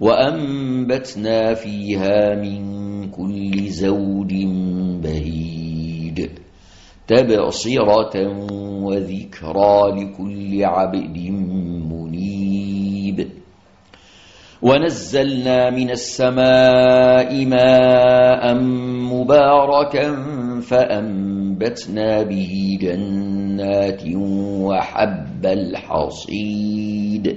وَأَنبَتْنَا فِيهَا مِن كُلِّ زَوْجٍ بَهِيجٍ تَبْصِرَةً وَذِكْرَى لِكُلِّ عَبْدٍ مُنِيبٍ وَنَزَّلْنَا مِنَ السَّمَاءِ مَاءً مُبَارَكًا فَأَنبَتْنَا بِهِ جَنَّاتٍ وَحَبَّ الْحَصِيدِ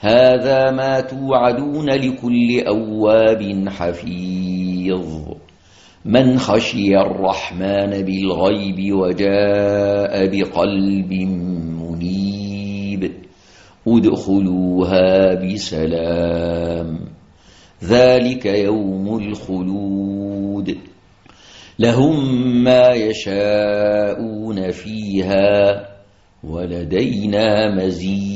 هذا ما توعدون لكل أواب حفيظ. من خشي الرحمن بالغيب وجاء بقلب منيب. ادخلوها بسلام. ذلك يوم الخلود. لهم ما يشاءون فيها. ولدينا مزيد